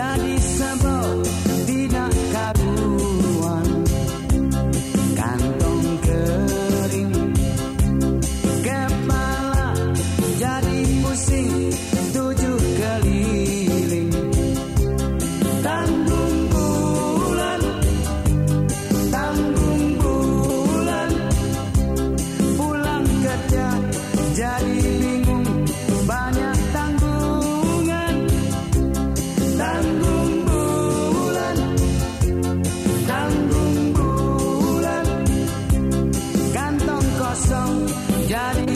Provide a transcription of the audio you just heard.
jadi driving